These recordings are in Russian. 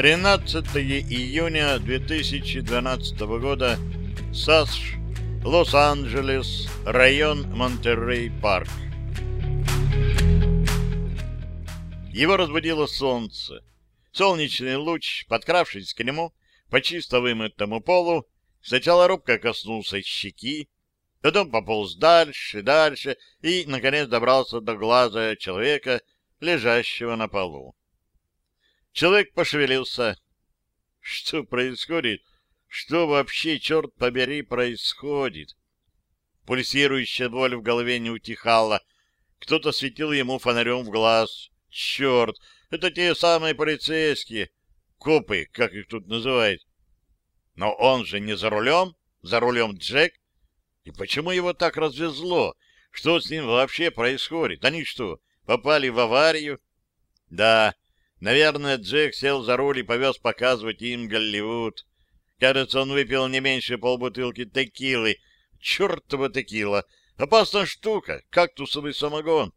13 июня 2012 года. САСШ, Лос-Анджелес, район Монтеррей-Парк. Его разбудило солнце. Солнечный луч, подкравшись к нему, по чисто вымытому полу, сначала робко коснулся щеки, потом пополз дальше, дальше и, наконец, добрался до глаза человека, лежащего на полу. Человек пошевелился. Что происходит? Что вообще, черт побери, происходит? Пульсирующая боль в голове не утихала. Кто-то светил ему фонарем в глаз. Черт, это те самые полицейские. Копы, как их тут называют. Но он же не за рулем, за рулем Джек. И почему его так развезло? Что с ним вообще происходит? Они что, попали в аварию? Да, наверное, Джек сел за руль и повез показывать им Голливуд. Кажется, он выпил не меньше полбутылки текилы. Чертова текила! Опасная штука, кактусовый самогон.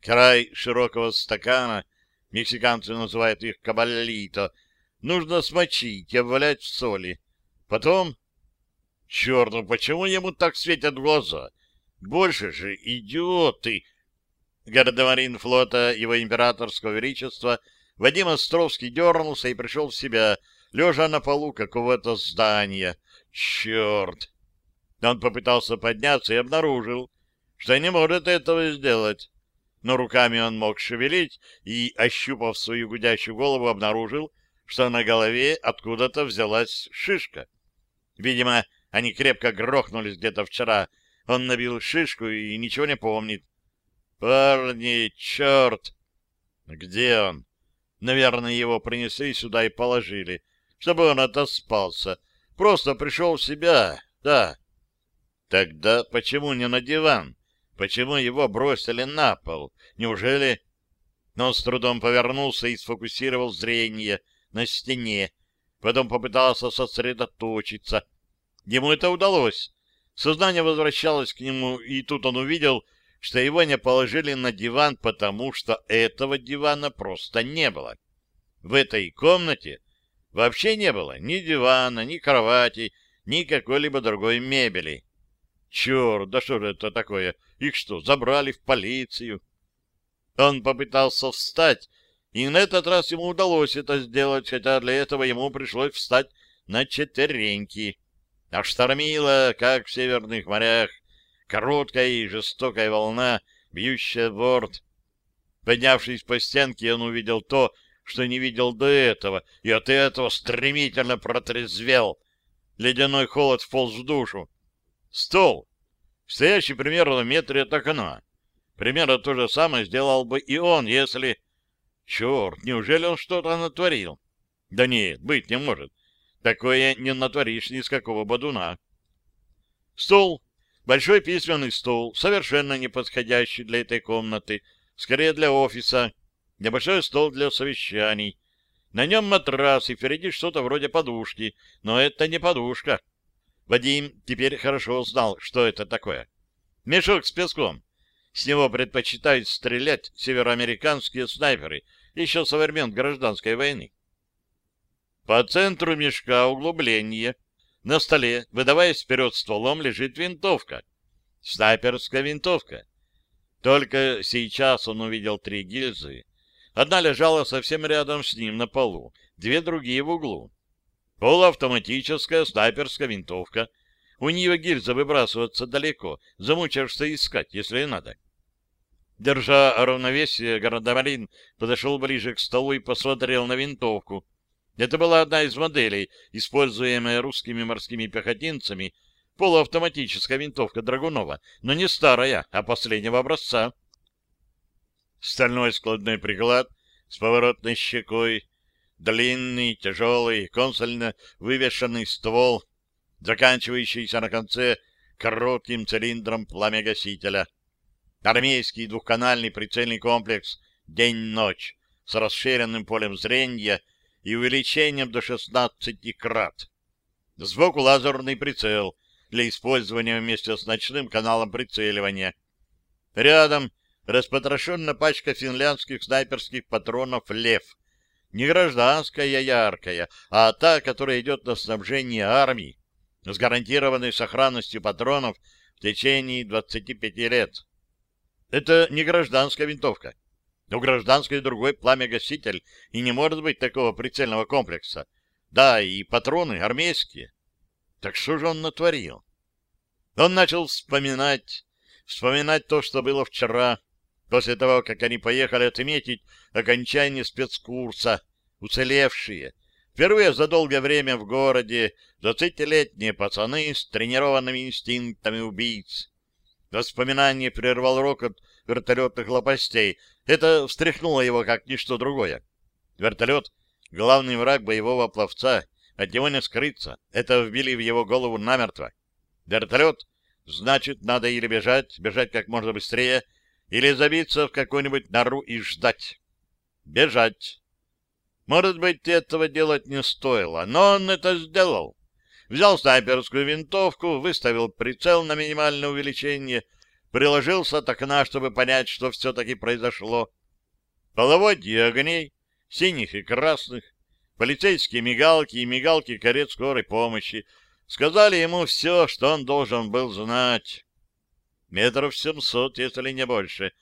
Край широкого стакана, мексиканцы называют их кабаллито, нужно смочить и обвалять в соли. Потом... Черт, ну почему ему так светят глаза? Больше же идиоты! Гардемарин флота его императорского величества Вадим Островский дернулся и пришел в себя, лежа на полу какого-то здания. Черт! Он попытался подняться и обнаружил, что не может этого сделать. Но руками он мог шевелить и, ощупав свою гудящую голову, обнаружил, что на голове откуда-то взялась шишка. Видимо, они крепко грохнулись где-то вчера. Он набил шишку и ничего не помнит. «Парни, черт!» «Где он?» Наверное, его принесли сюда и положили, чтобы он отоспался. Просто пришел в себя, да. Тогда почему не на диван? Почему его бросили на пол? Неужели... Но он с трудом повернулся и сфокусировал зрение на стене. Потом попытался сосредоточиться. Ему это удалось. Сознание возвращалось к нему, и тут он увидел, что его не положили на диван, потому что этого дивана просто не было. В этой комнате вообще не было ни дивана, ни кровати, ни какой-либо другой мебели. Черт, да что же это такое? Их что, забрали в полицию? Он попытался встать, и на этот раз ему удалось это сделать, хотя для этого ему пришлось встать на четвереньки. А штормило, как в северных морях, короткая и жестокая волна, бьющая в борт. Поднявшись по стенке, он увидел то, что не видел до этого, и от этого стремительно протрезвел. Ледяной холод вполз в душу. Стол, стоящий примерно в метре от окна. Примерно то же самое сделал бы и он, если... Черт, неужели он что-то натворил? Да нет, быть не может. Такое не натворишь ни с какого бодуна. Стол, большой письменный стол, совершенно не подходящий для этой комнаты, скорее для офиса, небольшой стол для совещаний. На нем матрас и впереди что-то вроде подушки, но это не подушка. Вадим теперь хорошо знал, что это такое. Мешок с песком. С него предпочитают стрелять североамериканские снайперы еще со времен гражданской войны. По центру мешка углубление. На столе, выдаваясь вперед стволом, лежит винтовка. Снайперская винтовка. Только сейчас он увидел три гильзы. Одна лежала совсем рядом с ним на полу, две другие в углу. Полуавтоматическая снайперская винтовка. У нее гильза выбрасываться далеко, замучаешься искать, если надо. Держа равновесие, Гардемарин подошел ближе к столу и посмотрел на винтовку. Это была одна из моделей, используемая русскими морскими пехотинцами, полуавтоматическая винтовка Драгунова, но не старая, а последнего образца. Стальной складной приклад с поворотной щекой, длинный, тяжелый, консольно вывешенный ствол, заканчивающийся на конце коротким цилиндром пламя-гасителя. Армейский двухканальный прицельный комплекс «День-ночь» с расширенным полем зрения и увеличением до 16 крат. Сбоку лазерный прицел для использования вместе с ночным каналом прицеливания. Рядом распотрошена пачка финляндских снайперских патронов «Лев», Не гражданская яркая, а та, которая идет на снабжение армии, с гарантированной сохранностью патронов в течение 25 лет. Это не гражданская винтовка. У гражданской другой пламя-гаситель, и не может быть такого прицельного комплекса. Да, и патроны армейские. Так что же он натворил? Он начал вспоминать, вспоминать то, что было вчера, после того, как они поехали отметить окончание спецкурса, уцелевшие, впервые за долгое время в городе, двадцатилетние пацаны с тренированными инстинктами убийц. Воспоминание прервал рокот вертолетных лопастей. Это встряхнуло его, как ничто другое. Вертолет — главный враг боевого пловца, от него не скрыться. Это вбили в его голову намертво. Вертолет — значит, надо или бежать, бежать как можно быстрее, или забиться в какую-нибудь нору и ждать. Бежать. Может быть, этого делать не стоило, но он это сделал. Взял снайперскую винтовку, выставил прицел на минимальное увеличение, приложился от окна, чтобы понять, что все-таки произошло. Половодье огней, синих и красных, полицейские мигалки и мигалки карет скорой помощи сказали ему все, что он должен был знать. Метров семьсот, если не больше.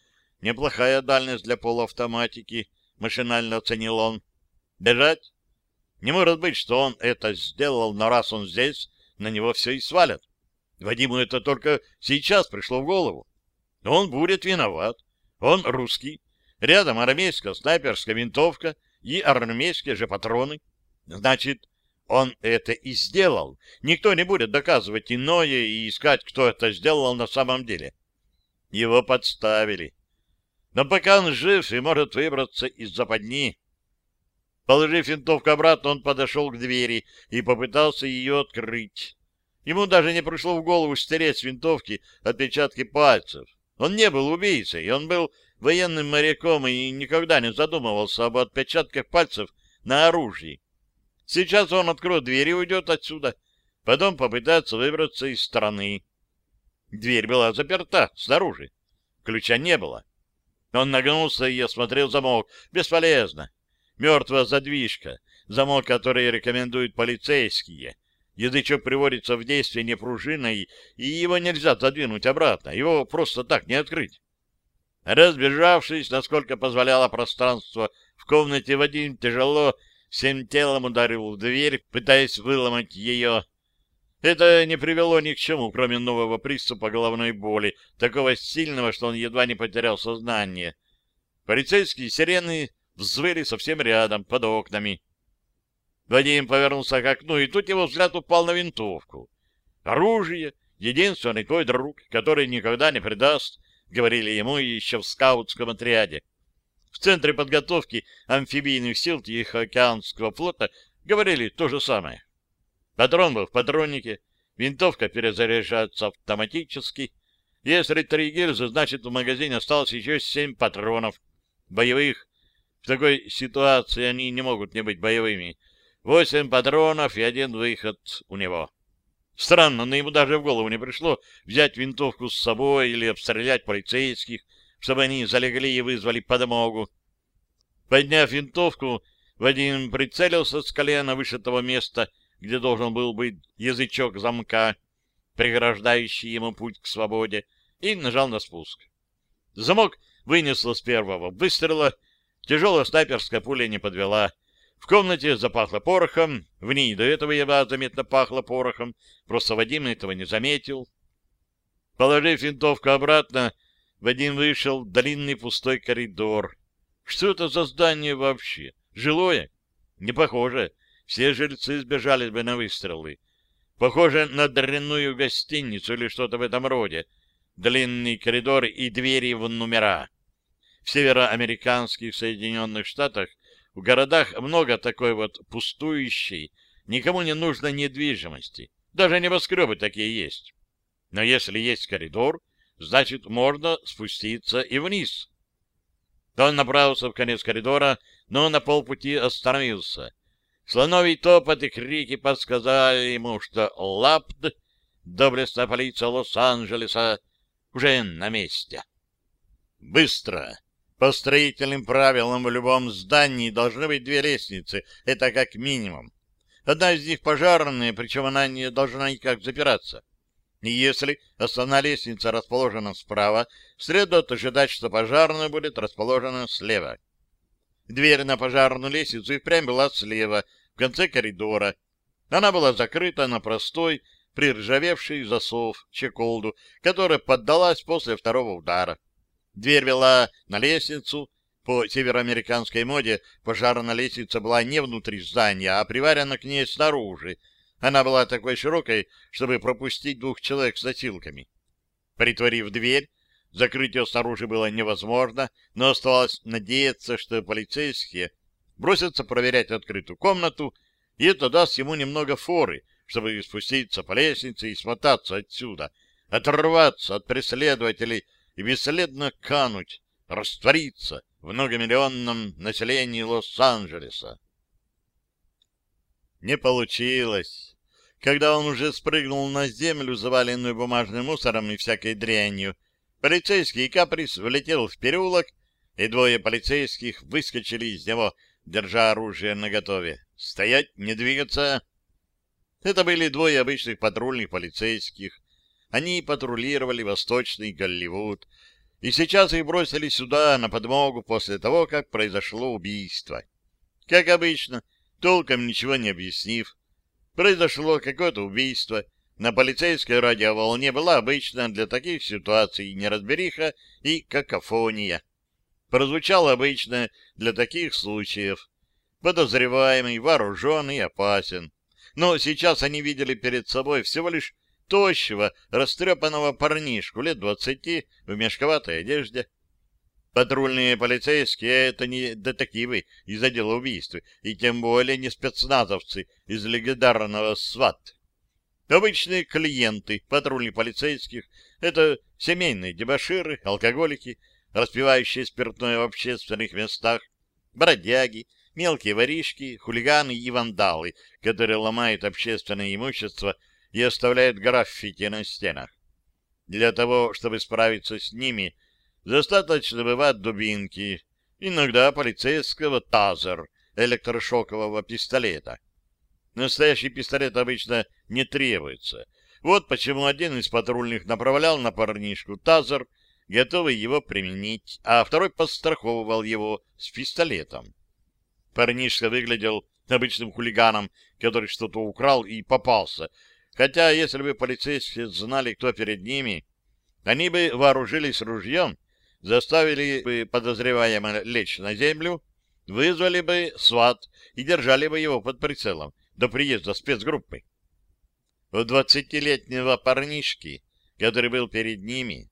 Неплохая дальность для полуавтоматики, машинально оценил он. Бежать? Не может быть, что он это сделал, но раз он здесь, на него все и свалят. Вадиму это только сейчас пришло в голову. Он будет виноват. Он русский. Рядом армейская снайперская винтовка и армейские же патроны. Значит, он это и сделал. Никто не будет доказывать иное и искать, кто это сделал на самом деле. Его подставили. Но пока он жив и может выбраться из западни. Положив винтовку обратно, он подошел к двери и попытался ее открыть. Ему даже не пришло в голову стереть с винтовки отпечатки пальцев. Он не был убийцей, он был военным моряком и никогда не задумывался об отпечатках пальцев на оружии. Сейчас он откроет дверь и уйдет отсюда. Потом попытается выбраться из страны. Дверь была заперта снаружи. Ключа не было. Он нагнулся и осмотрел замок. Бесполезно. Мертвая задвижка. Замок, который рекомендуют полицейские. Язычок приводится в действие не пружиной, и его нельзя задвинуть обратно. Его просто так не открыть. Разбежавшись, насколько позволяло пространство, в комнате Вадим тяжело всем телом ударил в дверь, пытаясь выломать ее. Это не привело ни к чему, кроме нового приступа головной боли, такого сильного, что он едва не потерял сознание. Полицейские сирены взвыли совсем рядом, под окнами. Вадим повернулся к окну, и тут его взгляд упал на винтовку. Оружие — единственный твой друг, который никогда не предаст, — говорили ему еще в скаутском отряде. В Центре подготовки амфибийных сил Тихоокеанского флота говорили то же самое. Патрон был в патроннике, винтовка перезаряжается автоматически. Если три гильзы, значит в магазине осталось еще семь патронов. Боевых. В такой ситуации они не могут не быть боевыми. Восемь патронов и один выход у него. Странно, но ему даже в голову не пришло взять винтовку с собой или обстрелять полицейских, чтобы они залегли и вызвали подмогу. Подняв винтовку, Вадим прицелился с колена выше того места, где должен был быть язычок замка, преграждающий ему путь к свободе, и нажал на спуск. Замок вынесло с первого выстрела, тяжелая снайперская пуля не подвела. В комнате запахло порохом, в ней до этого едва заметно пахло порохом, просто Вадим этого не заметил. Положив винтовку обратно, Вадим вышел в длинный пустой коридор. Что это за здание вообще? Жилое? Не похоже. Все жильцы сбежали бы на выстрелы. Похоже на дрянную гостиницу или что-то в этом роде. Длинный коридор и двери в номера. В североамериканских Соединенных Штатах в городах много такой вот пустующей, никому не нужной недвижимости. Даже небоскребы такие есть. Но если есть коридор, значит, можно спуститься и вниз. Он направился в конец коридора, но на полпути остановился. Слоновий топот и крики подсказали ему, что Лапд, доблестная полиция Лос-Анджелеса, уже на месте. Быстро, По строительным правилам в любом здании должны быть две лестницы, это как минимум. Одна из них пожарная, причем она не должна никак запираться. И если основная лестница расположена справа, следует ожидать, что пожарная будет расположена слева. Дверь на пожарную лестницу и впрямь была слева, в конце коридора. Она была закрыта на простой, приржавевший засов, чеколду, которая поддалась после второго удара. Дверь вела на лестницу. По североамериканской моде пожарная лестница была не внутри здания, а приварена к ней снаружи. Она была такой широкой, чтобы пропустить двух человек с носилками. Притворив дверь, закрыть ее снаружи было невозможно, но оставалось надеяться, что полицейские бросятся проверять открытую комнату, и это даст ему немного форы, чтобы спуститься по лестнице и смотаться отсюда, оторваться от преследователей и бесследно кануть, раствориться в многомиллионном населении Лос-Анджелеса. Не получилось. Когда он уже спрыгнул на землю, заваленную бумажным мусором и всякой дрянью, полицейский каприз влетел в переулок, и двое полицейских выскочили из него, держа оружие наготове. «Стоять, не двигаться!» Это были двое обычных патрульных полицейских, они патрулировали восточный Голливуд, и сейчас их бросили сюда на подмогу после того, как произошло убийство. Как обычно, толком ничего не объяснив, произошло какое-то убийство. На полицейской радиоволне была обычная для таких ситуаций неразбериха и какофония. Прозвучало обычно для таких случаев. Подозреваемый, вооруженный, опасен. Но сейчас они видели перед собой всего лишь тощего, растрепанного парнишку лет двадцати в мешковатой одежде. Патрульные полицейские — это не детективы из отдела убийств, и тем более не спецназовцы из легендарного СВАТ. Обычные клиенты патрульных полицейских — это семейные дебоширы, алкоголики, распивающие спиртное в общественных местах, бродяги, мелкие воришки, хулиганы и вандалы, которые ломают общественное имущество и оставляют граффити на стенах. Для того, чтобы справиться с ними, достаточно бывает дубинки, иногда полицейского тазер, электрошокового пистолета. Настоящий пистолет обычно не требуется. Вот почему один из патрульных направлял на парнишку тазер, готовый его применить, а второй подстраховывал его с пистолетом. Парнишка выглядел обычным хулиганом, который что-то украл и попался, Хотя, если бы полицейские знали, кто перед ними, они бы вооружились ружьем, заставили бы подозреваемого лечь на землю, вызвали бы СВАТ и держали бы его под прицелом до приезда спецгруппы. У двадцатилетнего парнишки, который был перед ними,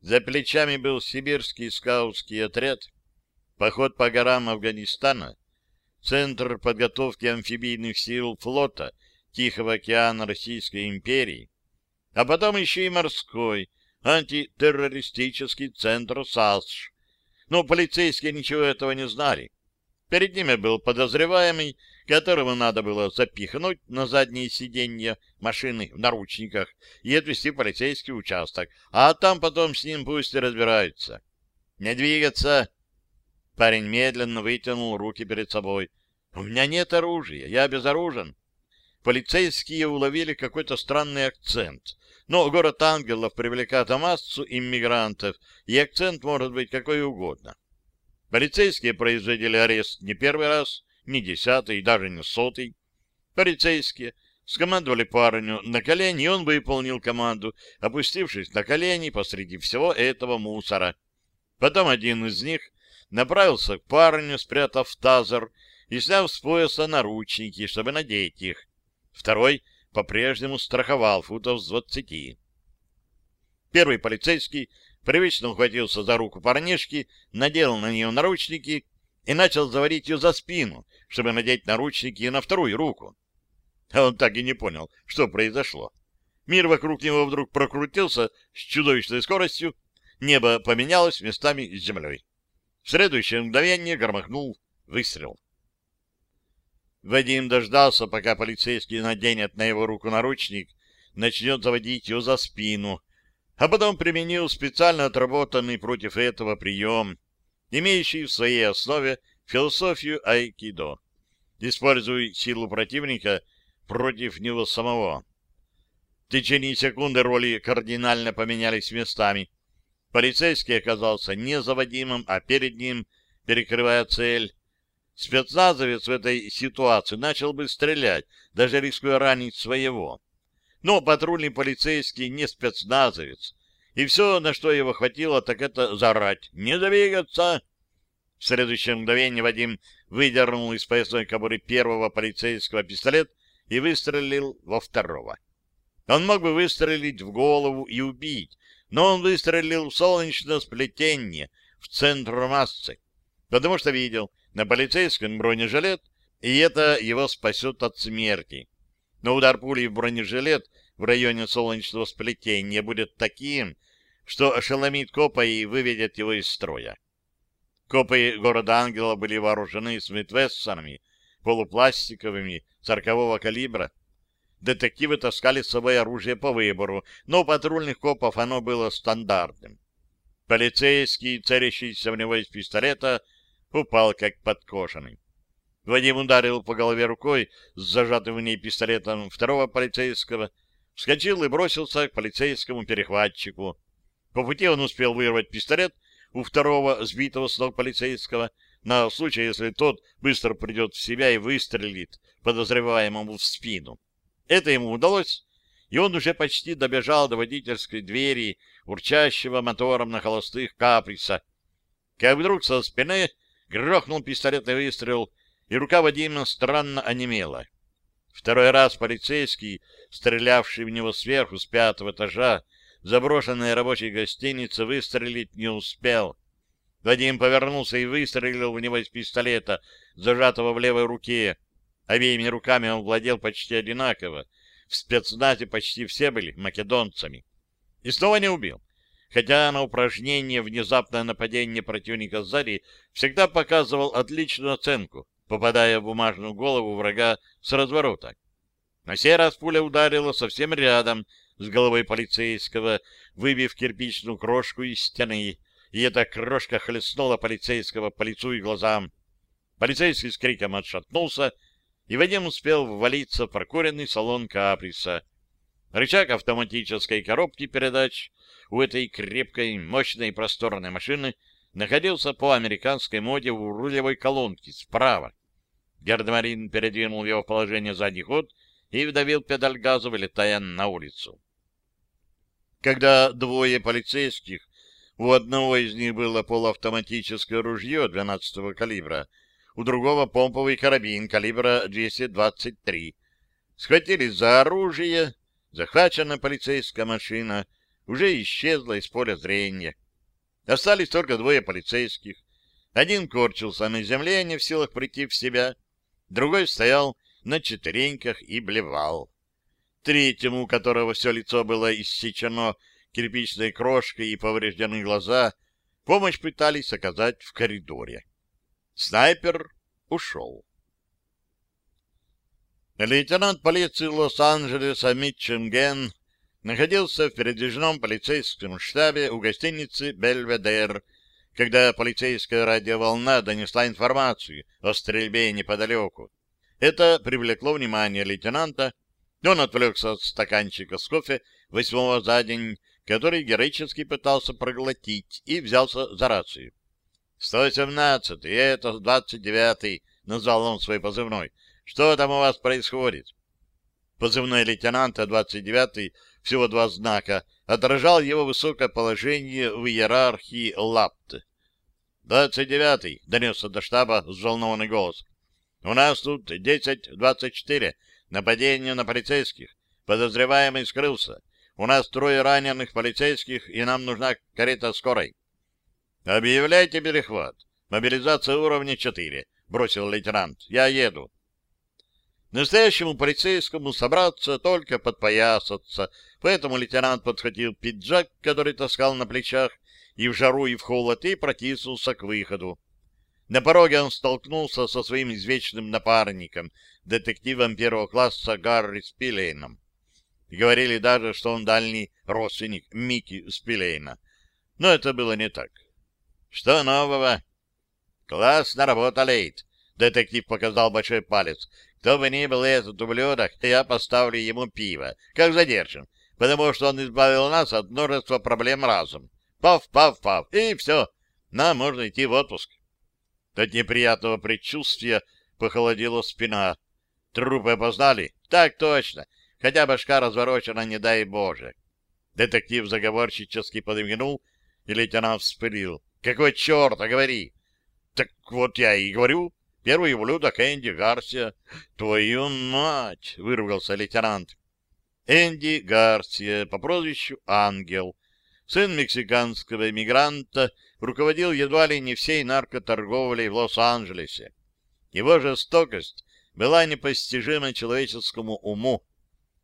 за плечами был сибирский скаутский отряд, поход по горам Афганистана, Центр подготовки амфибийных сил флота — Тихого океана Российской империи, а потом еще и морской, антитеррористический центр САСШ. Но полицейские ничего этого не знали. Перед ними был подозреваемый, которого надо было запихнуть на заднее сиденье машины в наручниках и отвезти в полицейский участок, а там потом с ним пусть и разбираются. «Не двигаться!» Парень медленно вытянул руки перед собой. «У меня нет оружия, я безоружен» полицейские уловили какой-то странный акцент. Но город ангелов привлекает массу иммигрантов, и акцент может быть какой угодно. Полицейские производили арест не первый раз, не десятый, даже не сотый. Полицейские скомандовали парню на колени, и он выполнил команду, опустившись на колени посреди всего этого мусора. Потом один из них направился к парню, спрятав тазер и сняв с пояса наручники, чтобы надеть их. Второй по-прежнему страховал футов с двадцати. Первый полицейский привычно ухватился за руку парнишки, надел на нее наручники и начал заварить ее за спину, чтобы надеть наручники на вторую руку. А он так и не понял, что произошло. Мир вокруг него вдруг прокрутился с чудовищной скоростью, небо поменялось местами с землей. В следующее мгновение громыхнул выстрел. Вадим дождался, пока полицейский наденет на его руку наручник, начнет заводить ее за спину, а потом применил специально отработанный против этого прием. имеющий в своей основе философию айкидо. Используй силу противника против него самого. В течение секунды роли кардинально поменялись местами. Полицейский оказался не заводимым, а перед ним, перекрывая цель. Спецназовец в этой ситуации начал бы стрелять, даже рискуя ранить своего. Но патрульный полицейский не спецназовец, и все, на что его хватило, так это зарать «Не двигаться!». В следующее мгновение Вадим выдернул из поясной кобуры первого полицейского пистолет и выстрелил во второго. Он мог бы выстрелить в голову и убить, но он выстрелил в солнечное сплетение, в центр массы, потому что видел на полицейском бронежилет, и это его спасет от смерти. Но удар пули в бронежилет в районе солнечного сплетения будет таким, что ошеломит копа и выведет его из строя. Копы города Ангела были вооружены смитвессонами, полупластиковыми, сорокового калибра, Детективы таскали с собой оружие по выбору, но у патрульных копов оно было стандартным. Полицейский, целящийся в него из пистолета, упал как подкошенный. Вадим ударил по голове рукой с зажатым в ней пистолетом второго полицейского, вскочил и бросился к полицейскому перехватчику. По пути он успел вырвать пистолет у второго сбитого с ног полицейского на случай, если тот быстро придет в себя и выстрелит подозреваемому в спину. Это ему удалось, и он уже почти добежал до водительской двери, урчащего мотором на холостых каприса. Как вдруг со спины грохнул пистолетный выстрел, и рука Вадима странно онемела. Второй раз полицейский, стрелявший в него сверху с пятого этажа, заброшенной рабочей гостиницы, выстрелить не успел. Вадим повернулся и выстрелил в него из пистолета, зажатого в левой руке. Обеими руками он владел почти одинаково. В спецназе почти все были македонцами. И снова не убил. Хотя на упражнение «Внезапное нападение противника сзади» всегда показывал отличную оценку, попадая в бумажную голову врага с разворота. На сей раз пуля ударила совсем рядом с головой полицейского, выбив кирпичную крошку из стены, и эта крошка хлестнула полицейского по лицу и глазам. Полицейский с криком отшатнулся, и Вадим успел ввалиться в прокуренный салон каприса. Рычаг автоматической коробки передач у этой крепкой, мощной и просторной машины находился по американской моде у рулевой колонки справа. Гердмарин передвинул его в положение задний ход и вдавил педаль газа, вылетая на улицу. Когда двое полицейских, у одного из них было полуавтоматическое ружье 12-го калибра, у другого помповый карабин калибра 223. Схватились за оружие, захваченная полицейская машина уже исчезла из поля зрения. Остались только двое полицейских. Один корчился на земле, не в силах прийти в себя, другой стоял на четвереньках и блевал. Третьему, у которого все лицо было иссечено кирпичной крошкой и повреждены глаза, помощь пытались оказать в коридоре. Снайпер ушел. Лейтенант полиции Лос-Анджелеса Митченген находился в передвижном полицейском штабе у гостиницы «Бельведер», когда полицейская радиоволна донесла информацию о стрельбе неподалеку. Это привлекло внимание лейтенанта. Он отвлекся от стаканчика с кофе восьмого за день, который героически пытался проглотить, и взялся за рацию. «Сто семнадцатый, это двадцать девятый», — назвал он свой позывной. «Что там у вас происходит?» Позывной лейтенанта, двадцать девятый, всего два знака, отражал его высокое положение в иерархии ЛАПТ. «Двадцать девятый», — донесся до штаба взволнованный голос. «У нас тут десять двадцать четыре. Нападение на полицейских. Подозреваемый скрылся. У нас трое раненых полицейских, и нам нужна карета скорой». «Объявляйте перехват. Мобилизация уровня 4», — бросил лейтенант. «Я еду». Настоящему полицейскому собраться только подпоясаться, поэтому лейтенант подхватил пиджак, который таскал на плечах, и в жару, и в холод, и протиснулся к выходу. На пороге он столкнулся со своим извечным напарником, детективом первого класса Гарри Спилейном. Говорили даже, что он дальний родственник Микки Спилейна. Но это было не так. Что нового? Классно работа, Лейт. Детектив показал большой палец. Кто бы ни был этот ублюдок, я поставлю ему пиво, как задержим, потому что он избавил нас от множества проблем разом. Пав, пав, пав, и все. Нам можно идти в отпуск. От неприятного предчувствия похолодела спина. Трупы опознали? Так точно. Хотя башка разворочена, не дай Боже. Детектив заговорщически подмигнул, и лейтенант вспылил. Какой черта, говори! Так вот я и говорю. Первый ублюдок Энди Гарсия. Твою мать! Выругался лейтенант. Энди Гарсия по прозвищу Ангел, сын мексиканского эмигранта, руководил едва ли не всей наркоторговлей в Лос-Анджелесе. Его жестокость была непостижима человеческому уму.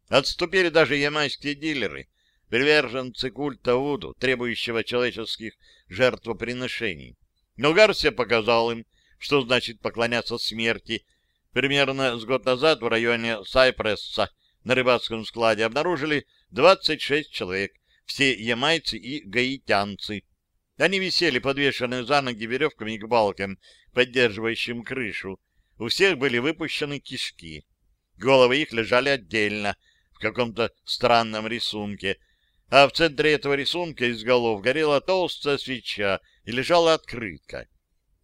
Отступили даже ямайские дилеры, приверженцы культа Вуду, требующего человеческих жертвоприношений. Но Гарсия показал им, что значит поклоняться смерти. Примерно с год назад в районе Сайпресса на рыбацком складе обнаружили 26 человек, все ямайцы и гаитянцы. Они висели подвешенные за ноги веревками к балкам, поддерживающим крышу. У всех были выпущены кишки. Головы их лежали отдельно, в каком-то странном рисунке, а в центре этого рисунка из голов горела толстая свеча и лежала открытка.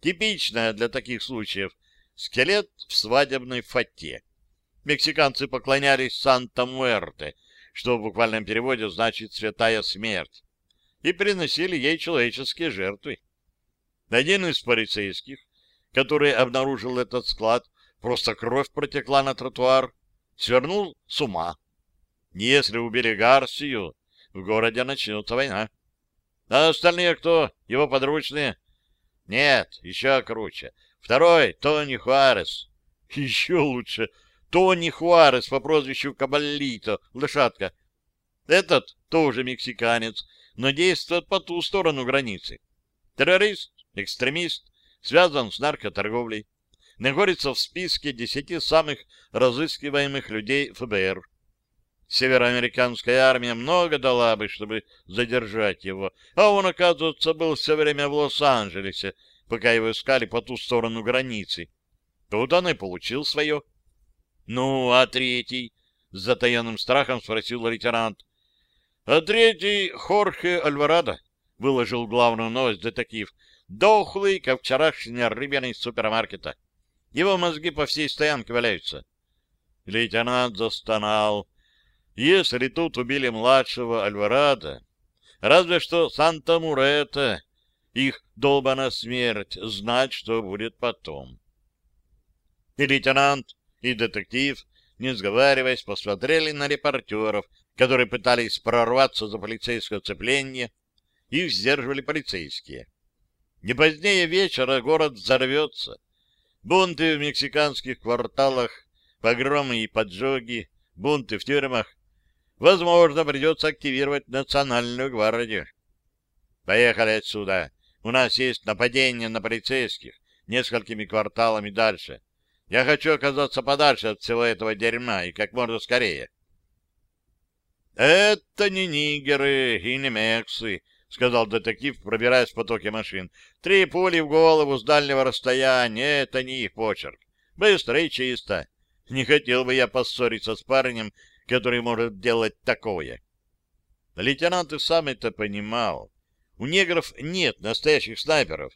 Типичная для таких случаев скелет в свадебной фате. Мексиканцы поклонялись Санта-Муэрте, что в буквальном переводе значит «святая смерть», и приносили ей человеческие жертвы. Один из полицейских, который обнаружил этот склад, просто кровь протекла на тротуар, свернул с ума. Если убили Гарсию, в городе начнется война. А остальные кто? Его подручные? Нет, еще круче. Второй — Тони Хуарес. Еще лучше. Тони Хуарес по прозвищу Кабаллито, лошадка. Этот тоже мексиканец, но действует по ту сторону границы. Террорист, экстремист, связан с наркоторговлей. Находится в списке десяти самых разыскиваемых людей ФБР. Североамериканская армия много дала бы, чтобы задержать его, а он, оказывается, был все время в Лос-Анджелесе, пока его искали по ту сторону границы. Тут он и получил свое. — Ну, а третий? — с затаенным страхом спросил лейтенант. — А третий — Хорхе Альварадо, — выложил главную новость детектив. — Дохлый, как вчерашний рыбина из супермаркета. Его мозги по всей стоянке валяются. Лейтенант застонал. Если тут убили младшего Альварадо, разве что Санта-Мурета, их долбана смерть, знать, что будет потом. И лейтенант, и детектив, не сговариваясь, посмотрели на репортеров, которые пытались прорваться за полицейское цепление, их сдерживали полицейские. Не позднее вечера город взорвется. Бунты в мексиканских кварталах, погромы и поджоги, бунты в тюрьмах, Возможно, придется активировать национальную гвардию. Поехали отсюда. У нас есть нападение на полицейских несколькими кварталами дальше. Я хочу оказаться подальше от всего этого дерьма и как можно скорее. «Это не нигеры и не мексы», — сказал детектив, пробираясь в потоке машин. «Три пули в голову с дальнего расстояния — это не их почерк. Быстро и чисто. Не хотел бы я поссориться с парнем, который может делать такое. Лейтенант и сам это понимал. У негров нет настоящих снайперов.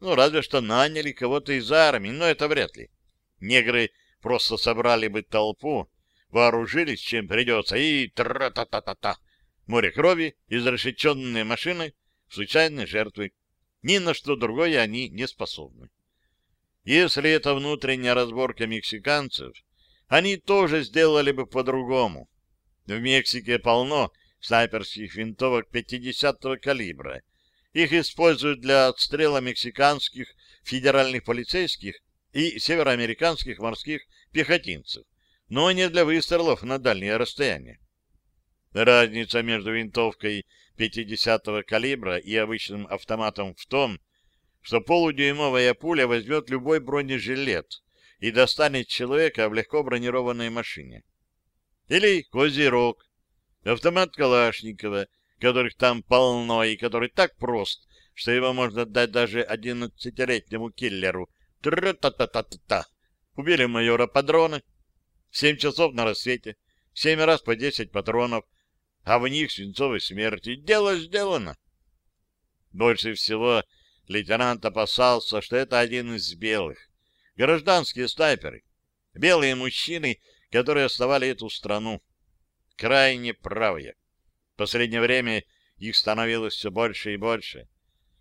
Ну, разве что наняли кого-то из армии, но это вряд ли. Негры просто собрали бы толпу, вооружились, чем придется, и тра-та-та-та-та. Море крови, изрешеченные машины, случайные жертвы. Ни на что другое они не способны. Если это внутренняя разборка мексиканцев, они тоже сделали бы по-другому. В Мексике полно снайперских винтовок 50-го калибра. Их используют для отстрела мексиканских федеральных полицейских и североамериканских морских пехотинцев, но не для выстрелов на дальнее расстояние. Разница между винтовкой 50-го калибра и обычным автоматом в том, что полудюймовая пуля возьмет любой бронежилет, и достанет человека в легко бронированной машине. Или Козерог, автомат Калашникова, которых там полно и который так прост, что его можно дать даже одиннадцатилетнему киллеру. Тра-та-та-та-та-та. Убили майора Падрона. Семь часов на рассвете. Семь раз по десять патронов. А в них свинцовой смерти. Дело сделано. Больше всего лейтенант опасался, что это один из белых. Гражданские снайперы. Белые мужчины, которые оставали эту страну. Крайне правые. В последнее время их становилось все больше и больше.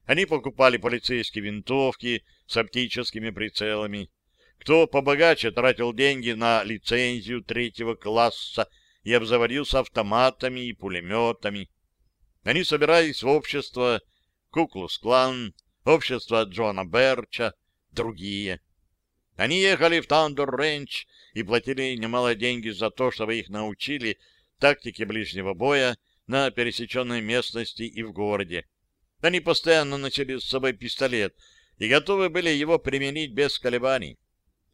Они покупали полицейские винтовки с оптическими прицелами. Кто побогаче тратил деньги на лицензию третьего класса и обзаводился автоматами и пулеметами. Они собирались в общество Ку-клукс-клан, общество Джона Берча, другие. Они ехали в Тандер-Рэнч и платили немало денег за то, чтобы их научили тактике ближнего боя на пересеченной местности и в городе. Они постоянно носили с собой пистолет и готовы были его применить без колебаний.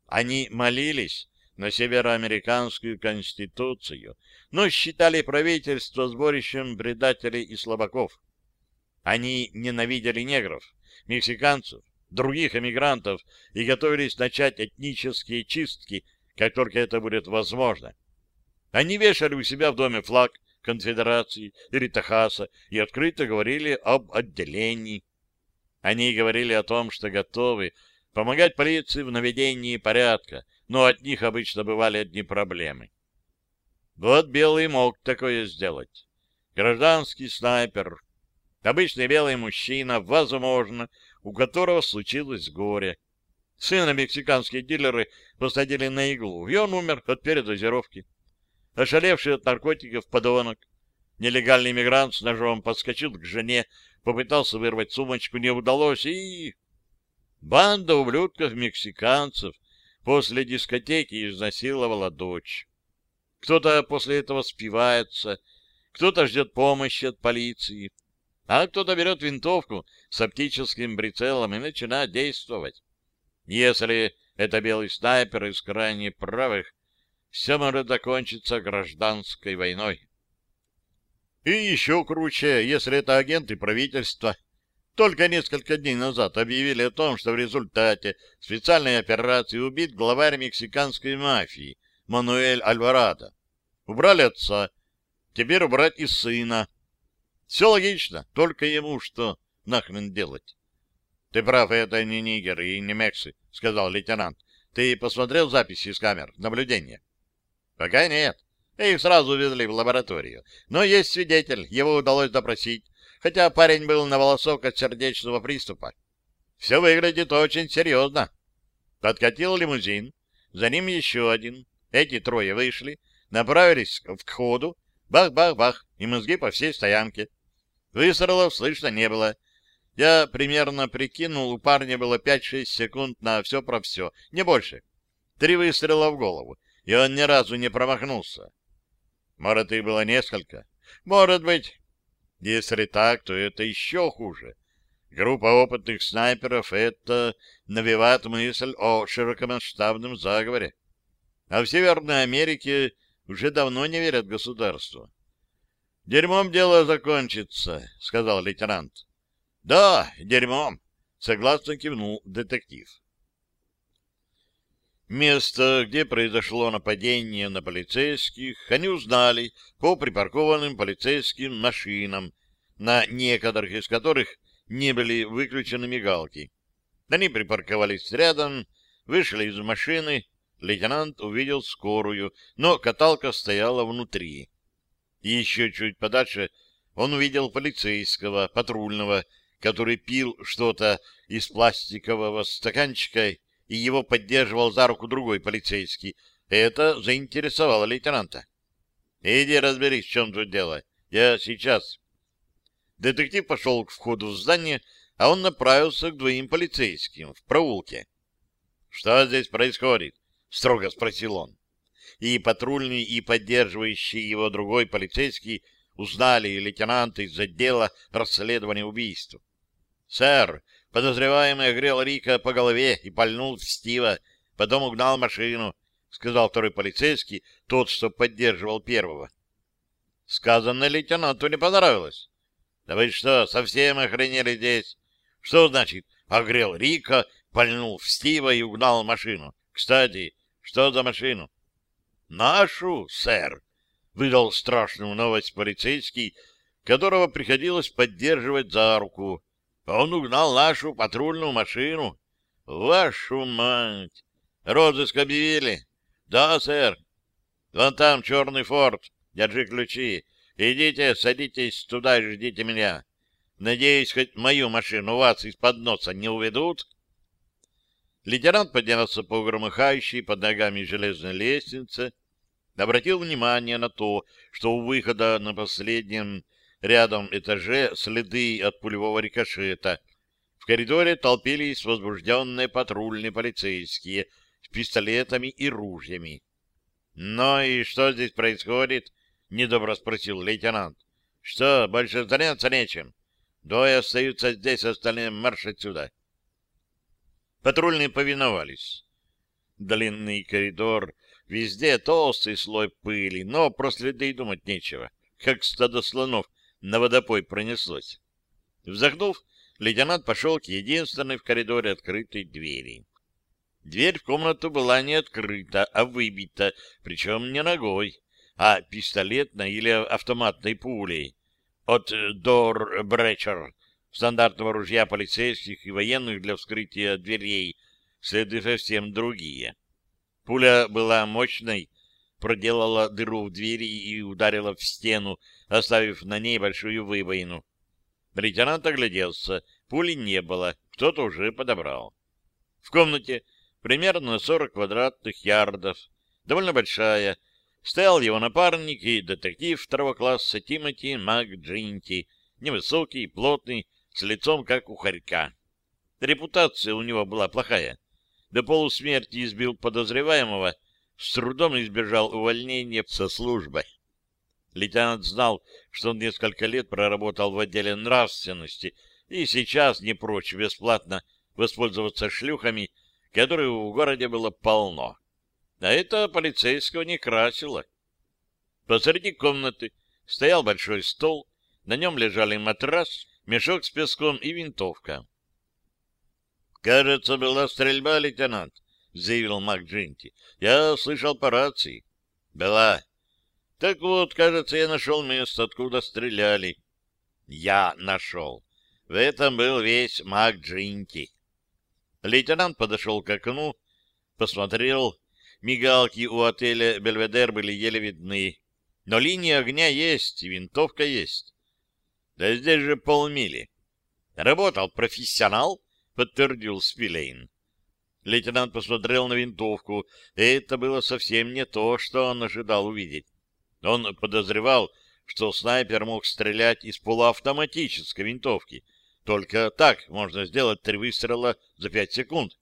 Они молились на североамериканскую конституцию, но считали правительство сборищем предателей и слабаков. Они ненавидели негров, мексиканцев, других эмигрантов и готовились начать этнические чистки, как только это будет возможно. Они вешали у себя в доме флаг конфедерации или Техаса и открыто говорили об отделении. Они говорили о том, что готовы помогать полиции в наведении порядка, но от них обычно бывали одни проблемы. Вот Белый мог такое сделать. Гражданский снайпер, обычный белый мужчина, возможно, у которого случилось горе. Сына мексиканские дилеры посадили на иглу, и он умер от передозировки. Ошалевший от наркотиков подонок, нелегальный мигрант с ножом подскочил к жене, попытался вырвать сумочку, не удалось, и... Банда ублюдков-мексиканцев после дискотеки изнасиловала дочь. Кто-то после этого спивается, кто-то ждет помощи от полиции, а кто-то берет винтовку с оптическим прицелом и начинает действовать. Если это белый снайпер из крайне правых, все может закончиться гражданской войной. И еще круче, если это агенты правительства. Только несколько дней назад объявили о том, что в результате специальной операции убит главарь мексиканской мафии Мануэль Альварадо. Убрали отца, теперь убрать и сына. Все логично, только ему что нахрен делать? — Ты прав, это не нигеры и не мексы, — сказал лейтенант. — Ты посмотрел записи с камер наблюдения? — Пока нет. Их сразу увезли в лабораторию. Но есть свидетель, его удалось допросить, хотя парень был на волосок от сердечного приступа. Все выглядит очень серьезно. Подкатил лимузин, за ним еще один. Эти трое вышли, направились к входу, бах-бах-бах, и мозги по всей стоянке. Выстрелов слышно не было. Я примерно прикинул, у парня было 5-6 секунд на все про все, не больше. Три выстрела в голову, и он ни разу не промахнулся. Может, их было несколько? Может быть. Если так, то это еще хуже. Группа опытных снайперов — это навевает мысль о широкомасштабном заговоре. А в Северной Америке уже давно не верят государству. Дерьмом дело закончится, — сказал лейтенант. — Да, дерьмом, — согласно кивнул детектив. Место, где произошло нападение на полицейских, они узнали по припаркованным полицейским машинам, на некоторых из которых не были выключены мигалки. Они припарковались рядом, вышли из машины, лейтенант увидел скорую, но каталка стояла внутри. Еще чуть подальше он увидел полицейского, патрульного, который пил что-то из пластикового стаканчика, и его поддерживал за руку другой полицейский. Это заинтересовало лейтенанта. — Иди разберись, в чем тут дело. Я сейчас. Детектив пошел к входу в здание, а он направился к двоим полицейским в проулке. — Что здесь происходит? — строго спросил он и патрульный, и поддерживающий его другой полицейский узнали лейтенанта из отдела расследования убийств. «Сэр, подозреваемый огрел Рика по голове и пальнул в Стива, потом угнал машину», — сказал второй полицейский, тот, что поддерживал первого. Сказанное лейтенанту не понравилось. «Да вы что, совсем охренели здесь? Что значит «огрел Рика», пальнул в Стива и угнал машину? Кстати, что за машину? Нашу, сэр, выдал страшную новость полицейский, которого приходилось поддерживать за руку. Он угнал нашу патрульную машину. Вашу мать! Розыск объявили? Да, сэр. Вон там черный форт. Держи ключи. Идите, садитесь туда и ждите меня. Надеюсь, хоть мою машину вас из-под носа не уведут. Лейтенант поднялся по громыхающей под ногами железной лестнице, обратил внимание на то, что у выхода на последнем рядом этаже следы от пулевого рикошета. В коридоре толпились возбужденные патрульные полицейские с пистолетами и ружьями. — Ну и что здесь происходит? — недобро спросил лейтенант. — Что, больше заняться нечем? Двое остаются здесь, остальные марш отсюда. Патрульные повиновались. Длинный коридор, везде толстый слой пыли, но про следы и думать нечего, как стадо слонов на водопой пронеслось. Вздохнув, лейтенант пошел к единственной в коридоре открытой двери. Дверь в комнату была не открыта, а выбита, причем не ногой, а пистолетной или автоматной пулей от Дор Бречер, стандартного ружья полицейских и военных для вскрытия дверей, следы совсем другие. Пуля была мощной, проделала дыру в двери и ударила в стену, оставив на ней большую выбоину. Лейтенант огляделся, пули не было, кто-то уже подобрал. В комнате примерно 40 квадратных ярдов, довольно большая, стоял его напарник и детектив второго класса Тимоти МакДжинти, невысокий, плотный, с лицом как у хорька. Репутация у него была плохая. До полусмерти избил подозреваемого, с трудом избежал увольнения со службы. Лейтенант знал, что он несколько лет проработал в отделе нравственности и сейчас не прочь бесплатно воспользоваться шлюхами, которые в городе было полно. А это полицейского не красило. Посреди комнаты стоял большой стол, на нем лежали матрас, мешок с песком и винтовка. «Кажется, была стрельба, лейтенант», — заявил Мак Джинти. «Я слышал по рации». «Была». «Так вот, кажется, я нашел место, откуда стреляли». «Я нашел». В этом был весь Мак Джинти. Лейтенант подошел к окну, посмотрел. Мигалки у отеля «Бельведер» были еле видны. Но линия огня есть, и винтовка есть. Да здесь же полмили. Работал профессионал, подтвердил Спилейн. Лейтенант посмотрел на винтовку. Это было совсем не то, что он ожидал увидеть. Он подозревал, что снайпер мог стрелять из полуавтоматической винтовки. Только так можно сделать три выстрела за пять секунд.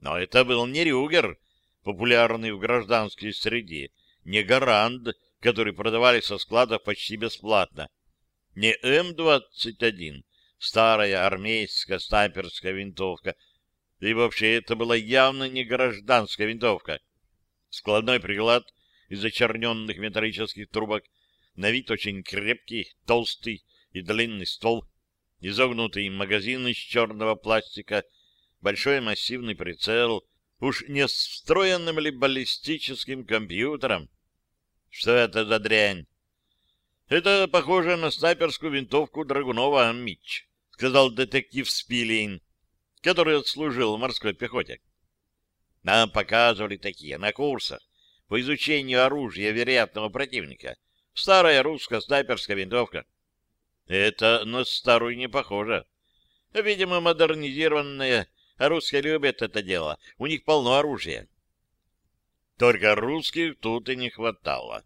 Но это был не Рюгер, популярный в гражданской среде, не Гаранд, который продавали со складов почти бесплатно, не М-21, старая армейская снайперская винтовка, и вообще это была явно не гражданская винтовка. Складной приклад из очерненных металлических трубок, на вид очень крепкий, толстый и длинный ствол, изогнутый магазин из черного пластика, большой массивный прицел, уж не с встроенным ли баллистическим компьютером. Что это за дрянь? Это похоже на снайперскую винтовку Драгунова Мич, сказал детектив Спилин, который отслужил в морской пехоте. Нам показывали такие на курсах по изучению оружия вероятного противника. Старая русская снайперская винтовка. Это на старую не похоже. Видимо, модернизированная, русские любят это дело. У них полно оружия. Только русских тут и не хватало.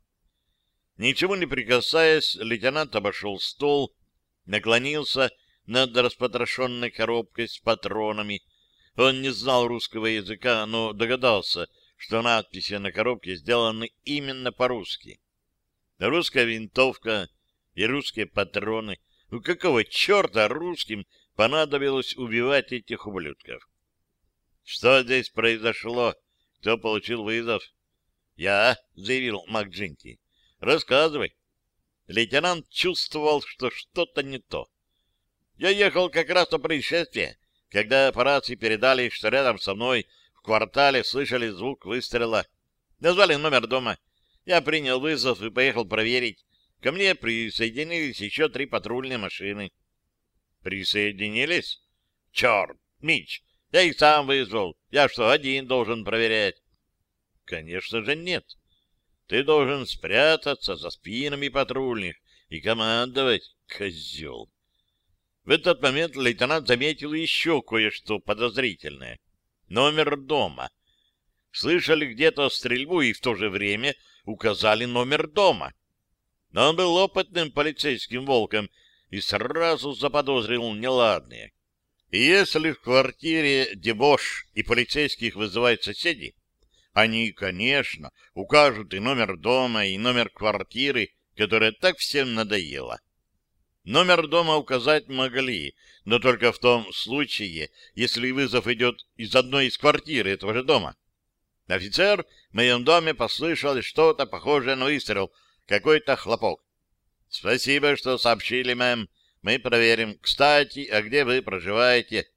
Ничему не прикасаясь, лейтенант обошел стол, наклонился над распотрошенной коробкой с патронами. Он не знал русского языка, но догадался, что надписи на коробке сделаны именно по-русски. Русская винтовка и русские патроны. У какого черта русским понадобилось убивать этих ублюдков? Что здесь произошло? Кто получил вызов? Я, заявил МакДжинти. Рассказывай. Лейтенант чувствовал, что что-то не то. Я ехал как раз на происшествие, когда по рации передали, что рядом со мной в квартале слышали звук выстрела. Назвали номер дома. Я принял вызов и поехал проверить. Ко мне присоединились еще три патрульные машины. Присоединились? Черт, Мич, я их сам вызвал. Я что, один должен проверять? Конечно же нет. Ты должен спрятаться за спинами патрульных и командовать, козел. В этот момент лейтенант заметил еще кое-что подозрительное. Номер дома. Слышали где-то стрельбу и в то же время указали номер дома. Но он был опытным полицейским волком и сразу заподозрил неладное. И если в квартире дебош и полицейских вызывают соседи, они, конечно, укажут и номер дома, и номер квартиры, которая так всем надоела. Номер дома указать могли, но только в том случае, если вызов идет из одной из квартир этого же дома. Офицер в моем доме послышал что-то похожее на выстрел, какой-то хлопок. Спасибо, что сообщили, мэм. Мы проверим. Кстати, а где вы проживаете?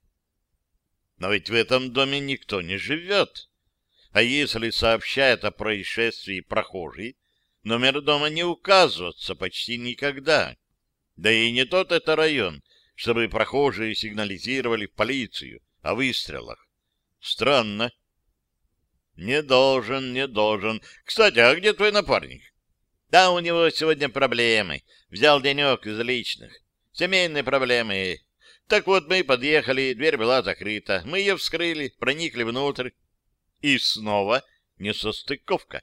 Но ведь в этом доме никто не живет. А если сообщает о происшествии прохожий, номер дома не указывается почти никогда. Да и не тот это район, чтобы прохожие сигнализировали в полицию о выстрелах. Странно. Не должен, не должен. Кстати, а где твой напарник? Да, у него сегодня проблемы. Взял денек из личных. Семейные проблемы. Так вот, мы подъехали, дверь была закрыта. Мы ее вскрыли, проникли внутрь. И снова несостыковка.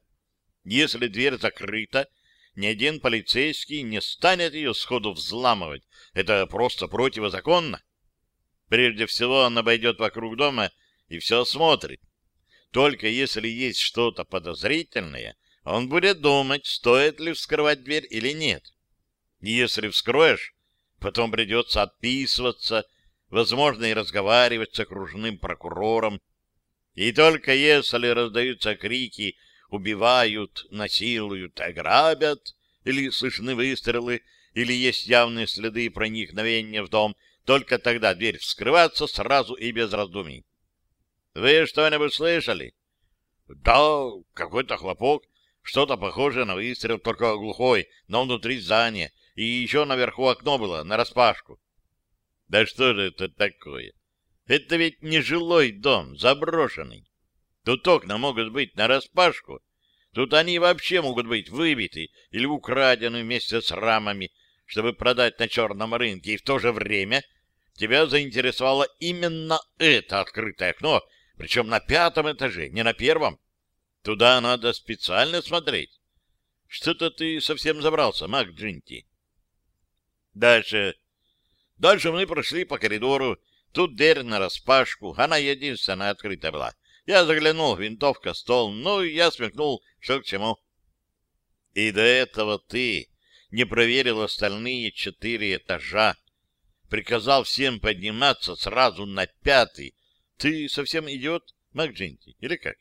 Если дверь закрыта, ни один полицейский не станет ее сходу взламывать. Это просто противозаконно. Прежде всего он обойдет вокруг дома и все осмотрит. Только если есть что-то подозрительное, он будет думать, стоит ли вскрывать дверь или нет. Если вскроешь, потом придется отписываться, возможно, и разговаривать с окружным прокурором. И только если раздаются крики убивают, насилуют, ограбят, или слышны выстрелы, или есть явные следы проникновения в дом, только тогда дверь вскрывается сразу и без раздумий. Вы что-нибудь слышали? Да, какой-то хлопок, что-то похожее на выстрел, только глухой, но внутри здания, и еще наверху окно было, нараспашку. Да что же это такое? Это ведь не жилой дом, заброшенный. Тут окна могут быть нараспашку. Тут они вообще могут быть выбиты или украдены вместе с рамами, чтобы продать на черном рынке. И в то же время тебя заинтересовало именно это открытое окно, причем на пятом этаже, не на первом. Туда надо специально смотреть. Что-то ты совсем забрался, Мак Джинти. Дальше. Дальше мы прошли по коридору. Тут дверь нараспашку, она единственная открыта была. Я заглянул, винтовка, стол, ну, я смекнул, что к чему. И до этого ты не проверил остальные четыре этажа, приказал всем подниматься сразу на пятый. Ты совсем идиот, МакДжинти, или как?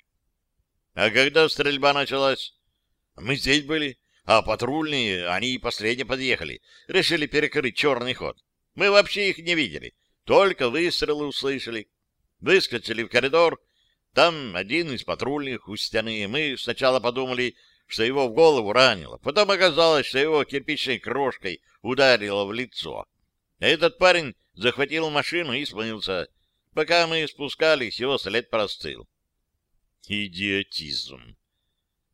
А когда стрельба началась? Мы здесь были, а патрульные, они и последние подъехали, решили перекрыть черный ход. Мы вообще их не видели, только выстрелы услышали. Выскочили в коридор, там один из патрульных у стены. Мы сначала подумали, что его в голову ранило. Потом оказалось, что его кирпичной крошкой ударило в лицо. Этот парень захватил машину и смылся. Пока мы спускались, его след простыл. Идиотизм.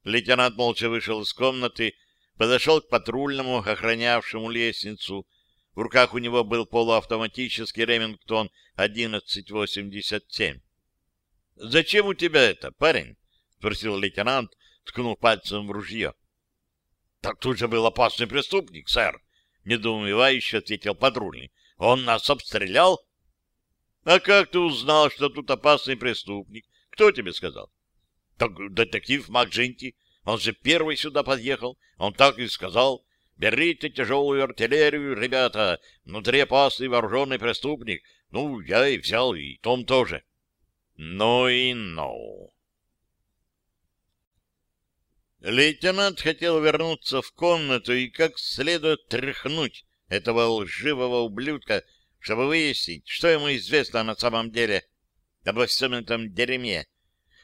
Лейтенант молча вышел из комнаты, подошел к патрульному, охранявшему лестницу. В руках у него был полуавтоматический Ремингтон 1187. — Зачем у тебя это, парень? — спросил лейтенант, ткнув пальцем в ружье. — Так тут же был опасный преступник, сэр, — недоумевающе ответил патрульный. — Он нас обстрелял? — А как ты узнал, что тут опасный преступник? Кто тебе сказал? — Так детектив МакДжинти. Он же первый сюда подъехал. Он так и сказал. Берите тяжелую артиллерию, ребята. Внутри опасный вооруженный преступник. Ну, я и взял, и Том тоже. — ну и ну. Лейтенант хотел вернуться в комнату и как следует тряхнуть этого лживого ублюдка, чтобы выяснить, что ему известно на самом деле обо всем этом дерьме.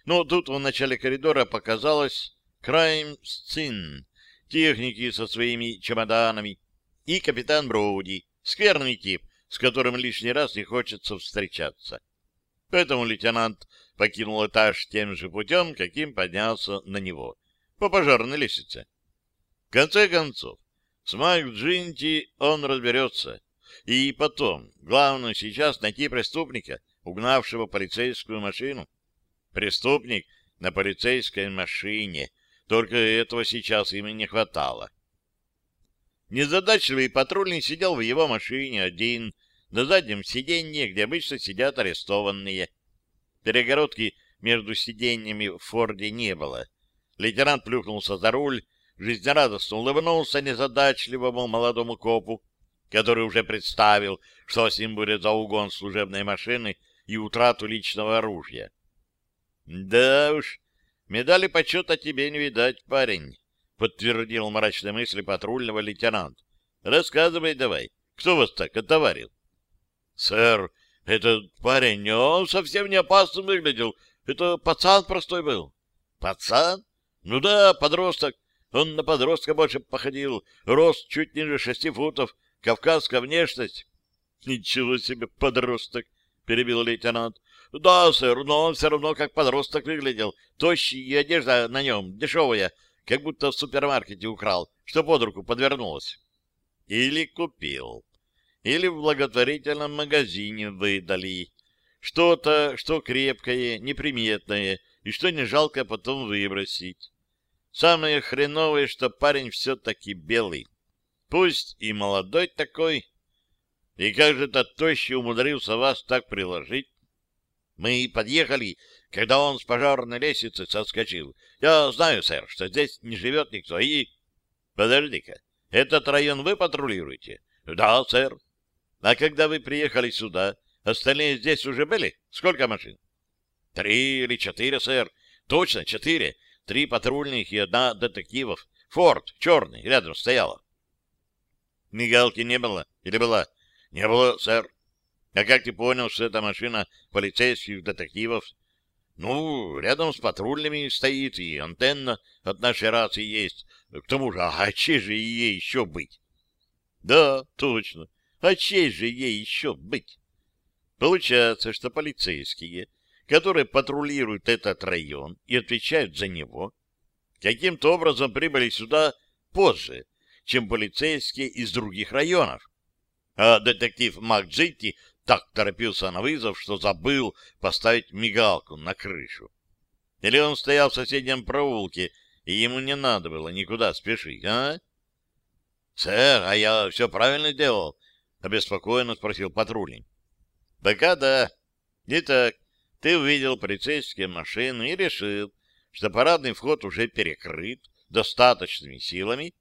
Но тут в начале коридора показалось крайм-сцен, техники со своими чемоданами и капитан Броуди, скверный тип, с которым лишний раз не хочется встречаться. Поэтому лейтенант покинул этаж тем же путем, каким поднялся на него, по пожарной лестнице. В конце концов, с Майк Джинти он разберется. И потом, главное сейчас найти преступника, угнавшего полицейскую машину. Преступник на полицейской машине. Только этого сейчас им и не хватало. Незадачливый патрульный сидел в его машине один, на заднем сиденье, где обычно сидят арестованные. Перегородки между сиденьями в Форде не было. Лейтенант плюхнулся за руль, жизнерадостно улыбнулся незадачливому молодому копу, который уже представил, что с ним будет за угон служебной машины и утрату личного оружия. — Да уж, медали почета тебе не видать, парень, — подтвердил мрачные мысли патрульного лейтенант. — Рассказывай давай, кто вас так отоварил? — Сэр, этот парень, он совсем не опасным выглядел. Это пацан простой был. — Пацан? Ну да, подросток. Он на подростка больше походил. Рост чуть ниже шести футов, кавказская внешность. — Ничего себе, подросток! — перебил лейтенант. — Да, сэр, но он все равно как подросток выглядел. Тощий и одежда на нем дешевая, как будто в супермаркете украл, что под руку подвернулось. Или купил. Или в благотворительном магазине выдали. Что-то, что крепкое, неприметное, и что не жалко потом выбросить. Самое хреновое, что парень все-таки белый. Пусть и молодой такой. И как же этот тощий умудрился вас так приложить? Мы подъехали, когда он с пожарной лестницы соскочил. Я знаю, сэр, что здесь не живет никто, и... Подожди-ка, этот район вы патрулируете? Да, сэр. А когда вы приехали сюда, остальные здесь уже были? Сколько машин? Три или четыре, сэр. Точно, четыре. Три патрульных и одна детективов. Форд, черный, рядом стояла. Мигалки не было? Или была? Не было, сэр. А как ты понял, что это машина полицейских детективов? Ну, рядом с патрульными стоит, и антенна от нашей рации есть. К тому же, а чей же ей еще быть? Да, точно. А чей же ей еще быть? Получается, что полицейские, которые патрулируют этот район и отвечают за него, каким-то образом прибыли сюда позже, чем полицейские из других районов. А детектив МакДжитти так торопился на вызов, что забыл поставить мигалку на крышу. Или он стоял в соседнем проулке, и ему не надо было никуда спешить, а? — Сэр, а я все правильно делал? — обеспокоенно спросил патрульный. — Пока да. Итак, ты увидел полицейские машины и решил, что парадный вход уже перекрыт достаточными силами,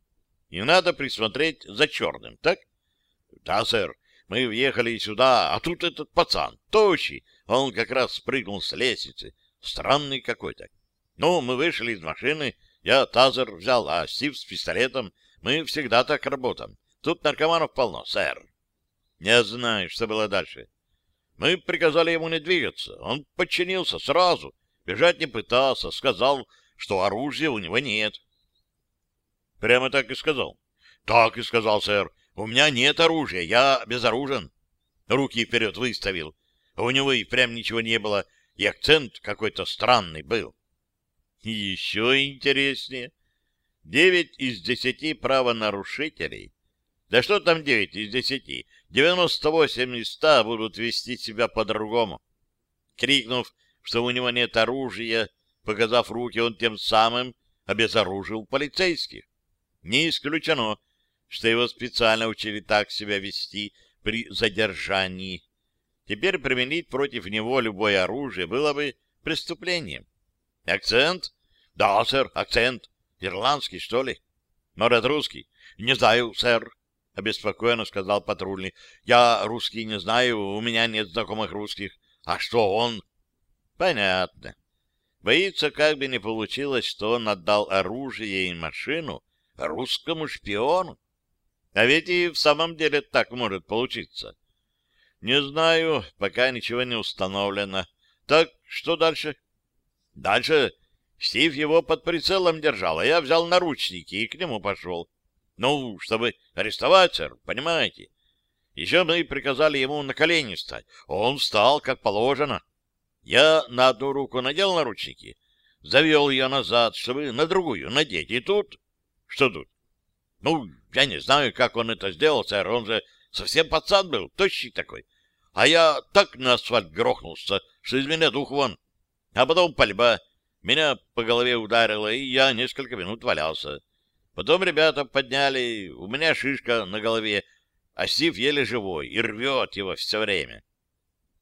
и надо присмотреть за черным, так? — Да, сэр. Мы въехали сюда, а тут этот пацан, тощий, он как раз спрыгнул с лестницы. Странный какой-то. Ну, мы вышли из машины, я тазер взял, а Стив с пистолетом. Мы всегда так работаем. Тут наркоманов полно, сэр. Не знаю, что было дальше. Мы приказали ему не двигаться. Он подчинился сразу, бежать не пытался, сказал, что оружия у него нет. Прямо так и сказал. Так и сказал, сэр. У меня нет оружия, я безоружен. Руки вперед выставил. У него и прям ничего не было, и акцент какой-то странный был. Еще интереснее. Девять из десяти правонарушителей. Да что там девять из десяти? Девяносто восемь из ста будут вести себя по-другому. Крикнув, что у него нет оружия, показав руки, он тем самым обезоружил полицейских. Не исключено, что его специально учили так себя вести при задержании. Теперь применить против него любое оружие было бы преступлением. Акцент? Да, сэр, акцент. Ирландский, что ли? Может, русский? Не знаю, сэр, — обеспокоенно сказал патрульный. Я русский не знаю, у меня нет знакомых русских. А что он? Понятно. Боится, как бы не получилось, что он отдал оружие и машину русскому шпиону. А ведь и в самом деле так может получиться. Не знаю, пока ничего не установлено. Так, что дальше? Дальше Стив его под прицелом держал, а я взял наручники и к нему пошел. Ну, чтобы арестовать, сэр, понимаете? Еще мы приказали ему на колени встать. Он встал, как положено. Я на одну руку надел наручники, завел ее назад, чтобы на другую надеть. И тут... Что тут? Ну, я не знаю, как он это сделал, сэр. Он же совсем пацан был, тощий такой. А я так на асфальт грохнулся, что из меня дух вон. А потом пальба. Меня по голове ударило, и я несколько минут валялся. Потом ребята подняли, у меня шишка на голове, а Стив еле живой и рвет его все время.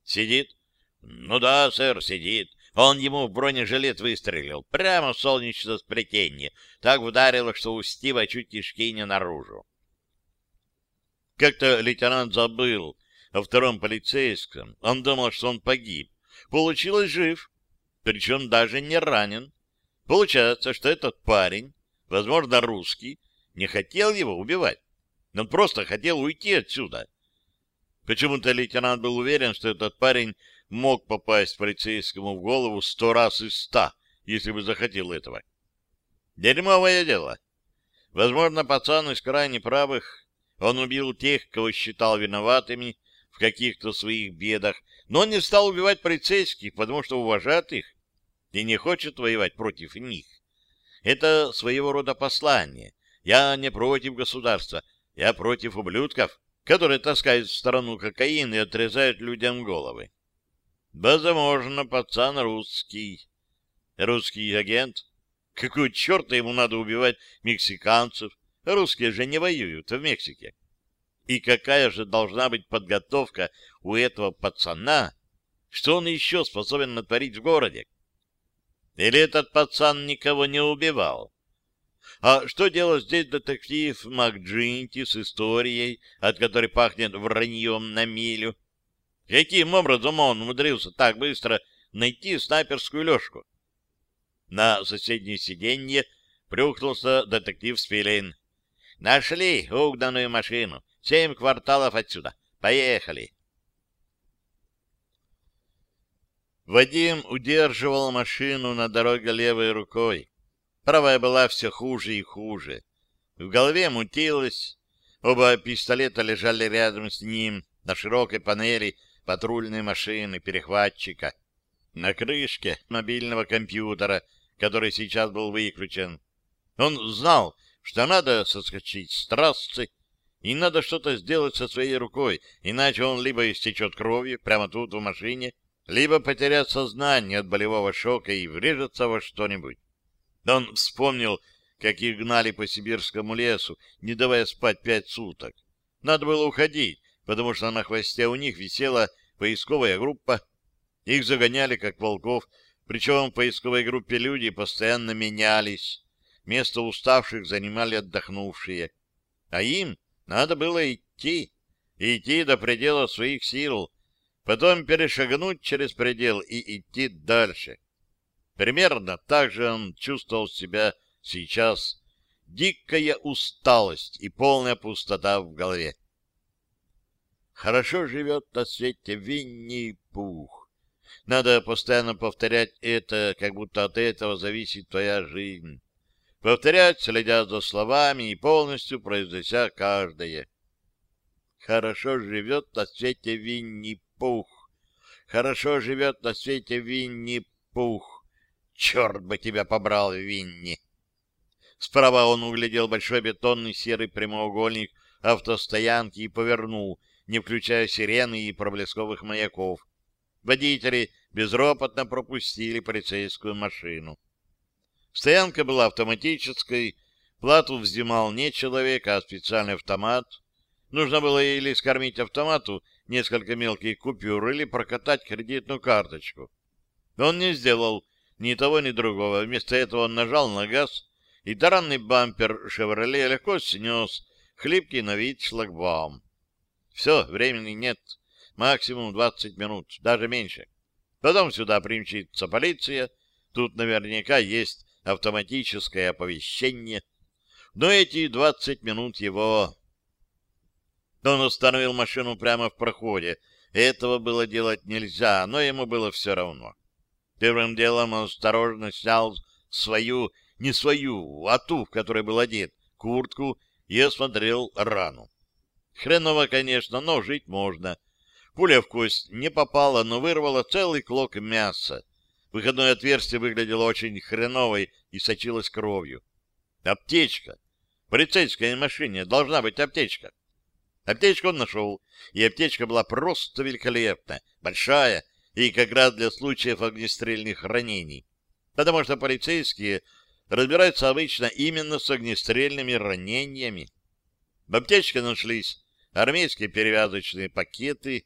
Сидит? Ну да, сэр, сидит. Он ему в бронежилет выстрелил, прямо в солнечное сплетение. Так ударило, что у Стива чуть кишки не наружу. Как-то лейтенант забыл о втором полицейском. Он думал, что он погиб. Получилось жив причем даже не ранен. Получается, что этот парень, возможно, русский, не хотел его убивать. Он просто хотел уйти отсюда. Почему-то лейтенант был уверен, что этот парень мог попасть полицейскому в голову сто раз из ста, если бы захотел этого. Дерьмовое дело. Возможно, пацан из крайне правых. Он убил тех, кого считал виноватыми в каких-то своих бедах, но он не стал убивать полицейских, потому что уважает их и не хочет воевать против них. Это своего рода послание. Я не против государства, я против ублюдков, которые таскают в страну кокаин и отрезают людям головы. Возможно, пацан русский. Русский агент? Какой черт ему надо убивать мексиканцев? Русские же не воюют в Мексике. И какая же должна быть подготовка у этого пацана, что он еще способен натворить в городе? Или этот пацан никого не убивал? А что делать здесь детектив МакДжинти с историей, от которой пахнет враньем на милю? Каким образом он умудрился так быстро найти снайперскую лёжку? На соседнее сиденье плюхнулся детектив Спилейн. «Нашли угнанную машину. Семь кварталов отсюда. Поехали. Вадим удерживал машину на дороге левой рукой. Правая была все хуже и хуже. В голове мутилось. Оба пистолета лежали рядом с ним на широкой панели патрульной машины перехватчика. На крышке мобильного компьютера, который сейчас был выключен. Он знал, что надо соскочить с трассы и надо что-то сделать со своей рукой, иначе он либо истечет кровью прямо тут в машине, либо потерять сознание от болевого шока и врежется во что-нибудь. Он вспомнил, как их гнали по сибирскому лесу, не давая спать пять суток. Надо было уходить, потому что на хвосте у них висела поисковая группа. Их загоняли, как волков, причем в поисковой группе люди постоянно менялись. Место уставших занимали отдохнувшие. А им надо было идти, идти до предела своих сил, потом перешагнуть через предел и идти дальше. Примерно так же он чувствовал себя сейчас. Дикая усталость и полная пустота в голове. Хорошо живет на свете Винни-Пух. Надо постоянно повторять это, как будто от этого зависит твоя жизнь повторять, следя за словами и полностью произнося каждое. Хорошо живет на свете Винни-Пух. Хорошо живет на свете Винни-Пух. Черт бы тебя побрал, Винни! Справа он углядел большой бетонный серый прямоугольник автостоянки и повернул, не включая сирены и проблесковых маяков. Водители безропотно пропустили полицейскую машину. Стоянка была автоматической, плату взимал не человек, а специальный автомат. Нужно было или скормить автомату несколько мелких купюр, или прокатать кредитную карточку. Он не сделал ни того, ни другого. Вместо этого он нажал на газ, и таранный бампер «Шевроле» легко снес хлипкий на вид шлагбаум. Все, времени нет. Максимум 20 минут, даже меньше. Потом сюда примчится полиция. Тут наверняка есть автоматическое оповещение, но эти двадцать минут его... Он остановил машину прямо в проходе, этого было делать нельзя, но ему было все равно. Первым делом он осторожно снял свою, не свою, а ту, в которой был одет, куртку и осмотрел рану. Хреново, конечно, но жить можно. Пуля в кость не попала, но вырвала целый клок мяса. Выходное отверстие выглядело очень хреновой и сочилось кровью. Аптечка. В полицейской машине должна быть аптечка. Аптечку он нашел, и аптечка была просто великолепна, большая, и как раз для случаев огнестрельных ранений. Потому что полицейские разбираются обычно именно с огнестрельными ранениями. В аптечке нашлись армейские перевязочные пакеты.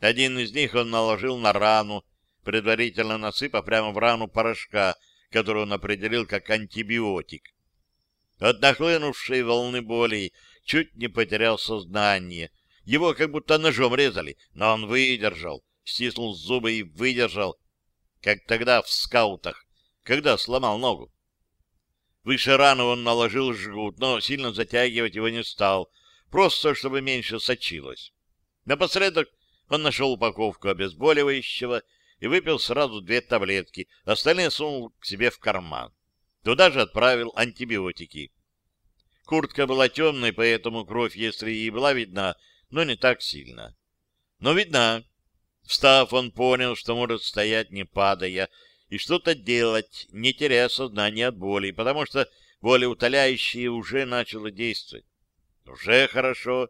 Один из них он наложил на рану, предварительно насыпав прямо в рану порошка, который он определил как антибиотик. От нахлынувшей волны боли чуть не потерял сознание. Его как будто ножом резали, но он выдержал, стиснул зубы и выдержал, как тогда в скаутах, когда сломал ногу. Выше раны он наложил жгут, но сильно затягивать его не стал, просто чтобы меньше сочилось. Напоследок он нашел упаковку обезболивающего и выпил сразу две таблетки, остальные сунул к себе в карман. Туда же отправил антибиотики. Куртка была темной, поэтому кровь, если и была видна, но не так сильно. Но видна. Встав, он понял, что может стоять, не падая, и что-то делать, не теряя сознание от боли, потому что болеутоляющее уже начало действовать. Уже хорошо.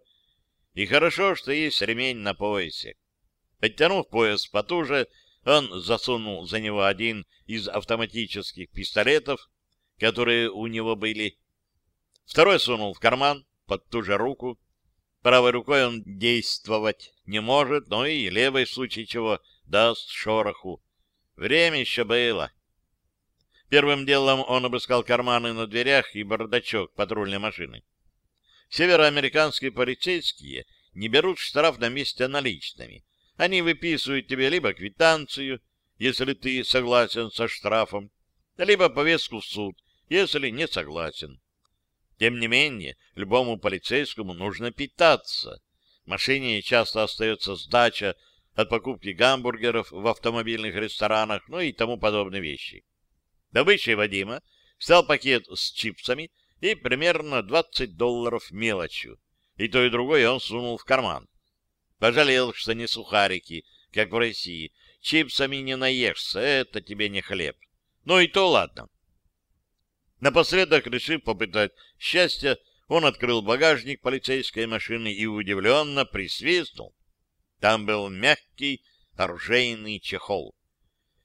И хорошо, что есть ремень на поясе. Подтянув пояс потуже, он засунул за него один из автоматических пистолетов, которые у него были, Второй сунул в карман под ту же руку. Правой рукой он действовать не может, но и левой, в случае чего, даст шороху. Время еще было. Первым делом он обыскал карманы на дверях и бардачок патрульной машины. Североамериканские полицейские не берут штраф на месте наличными. Они выписывают тебе либо квитанцию, если ты согласен со штрафом, либо повестку в суд, если не согласен. Тем не менее, любому полицейскому нужно питаться. В машине часто остается сдача от покупки гамбургеров в автомобильных ресторанах, ну и тому подобные вещи. Добычей Вадима стал пакет с чипсами и примерно 20 долларов мелочью. И то, и другое он сунул в карман. Пожалел, что не сухарики, как в России. Чипсами не наешься, это тебе не хлеб. Ну и то ладно. Напоследок, решив попытать счастья, он открыл багажник полицейской машины и удивленно присвистнул. Там был мягкий оружейный чехол.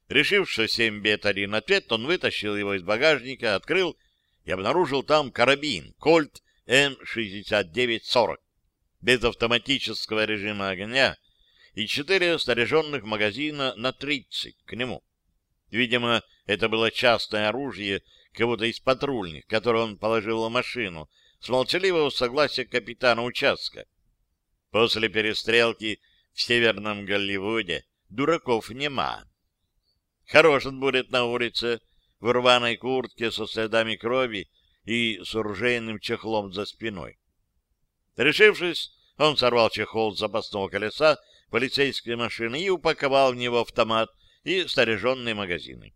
Решив, что 7 бет один ответ, он вытащил его из багажника, открыл и обнаружил там карабин Кольт М6940 без автоматического режима огня и четыре снаряженных магазина на 30 к нему. Видимо, это было частное оружие кого-то из патрульных, которого он положил в машину, с молчаливого согласия капитана участка. После перестрелки в Северном Голливуде дураков нема. Хорош он будет на улице, в рваной куртке со следами крови и с оружейным чехлом за спиной. Решившись, он сорвал чехол с запасного колеса полицейской машины и упаковал в него автомат и снаряженные магазины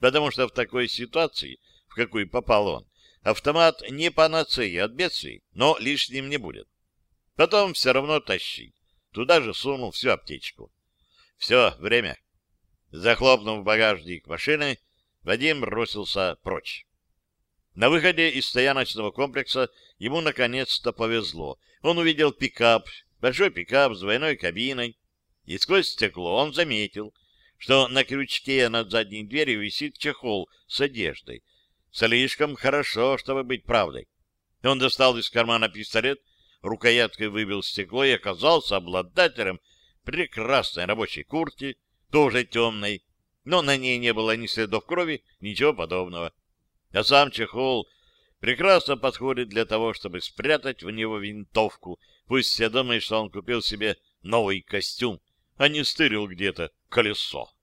потому что в такой ситуации, в какую попал он, автомат не панацея от бедствий, но лишним не будет. Потом все равно тащи. Туда же сунул всю аптечку. Все, время. Захлопнув багажник машины, Вадим бросился прочь. На выходе из стояночного комплекса ему наконец-то повезло. Он увидел пикап, большой пикап с двойной кабиной, и сквозь стекло он заметил, что на крючке над задней дверью висит чехол с одеждой. Слишком хорошо, чтобы быть правдой. Он достал из кармана пистолет, рукояткой выбил стекло и оказался обладателем прекрасной рабочей куртки, тоже темной, но на ней не было ни следов крови, ничего подобного. А сам чехол прекрасно подходит для того, чтобы спрятать в него винтовку, пусть все думают, что он купил себе новый костюм, а не стырил где-то колесо.